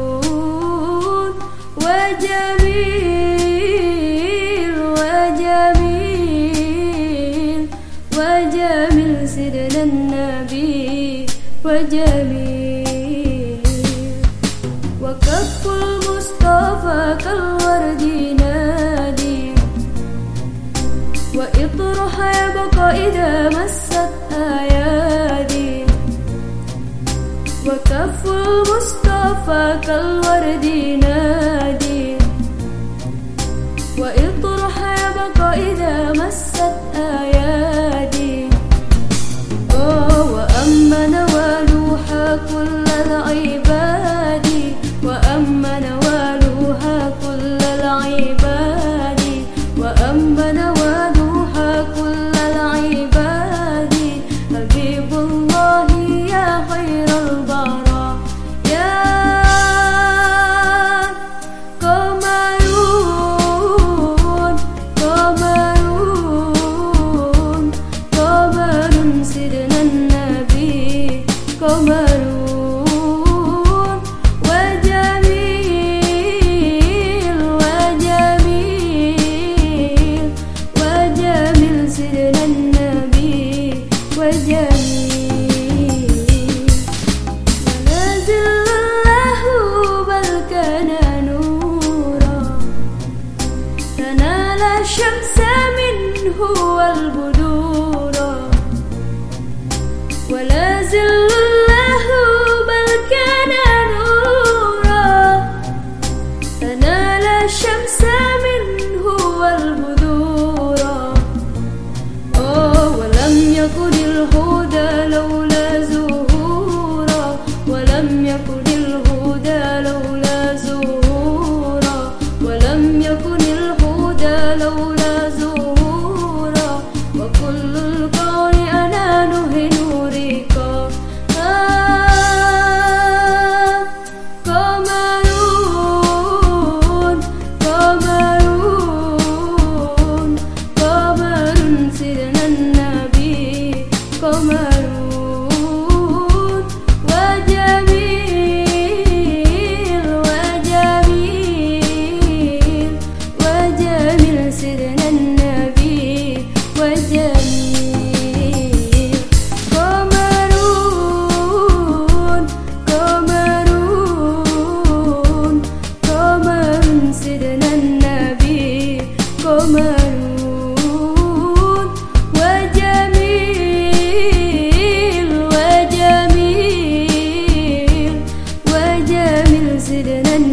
قمرون وجميل وجميل وجميل سرنا النبي وجميل وكف المصطفى كالورد نادي وإطرح يبقى إذا مست أيادي وكف المصطفى كالورد نادي. وإطرح يبقى إذا مست أيادي. وأما نوالوها كل العباد. تنال الشمس منه والبدور. النبي وجميل